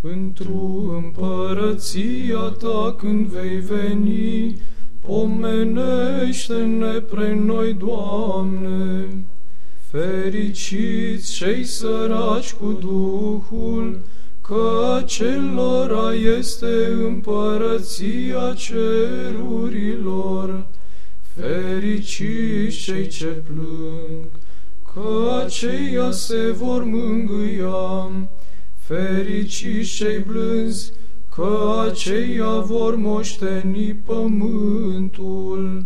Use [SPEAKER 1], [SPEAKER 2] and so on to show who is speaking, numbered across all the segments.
[SPEAKER 1] Într-o împărăția ta când vei veni, pomenește-ne pre noi, Doamne. Fericiți cei săraci cu Duhul, că acelora este împărăția cerurilor. Fericiți cei ce plâng, că aceia se vor mângâia. Fericiți cei blânzi, că aceia vor moșteni pământul.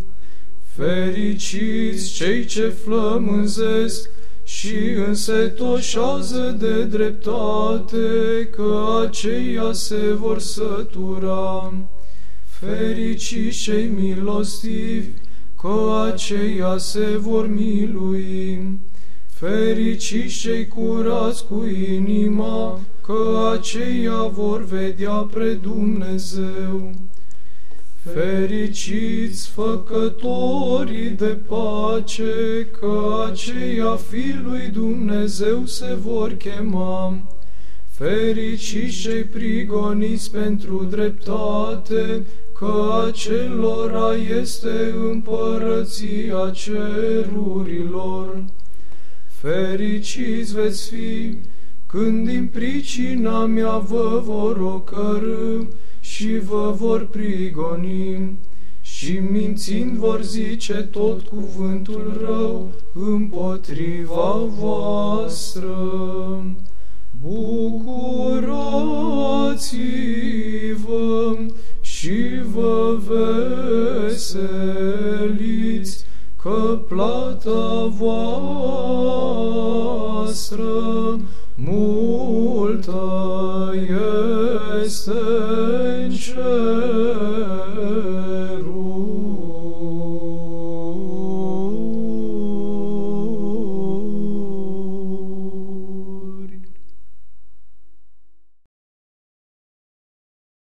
[SPEAKER 1] Fericiți cei ce flămânzesc și însetoșează de dreptate, că aceia se vor sătura. Fericiți cei milostivi, că aceia se vor milui. Fericiți cei curați cu inima, că aceia vor vedea pre Dumnezeu. Fericiți făcătorii de pace, că aceia fi lui Dumnezeu se vor chema. Fericiți cei prigoniți pentru dreptate, că acelora este împărăția cerurilor. Fericiți veți fi când din pricina mea vă vor ocărâ și vă vor prigoni și mințind vor zice tot cuvântul rău împotriva voastră. Bucurați-vă și vă veseliți, că plata voastră multă este în cer.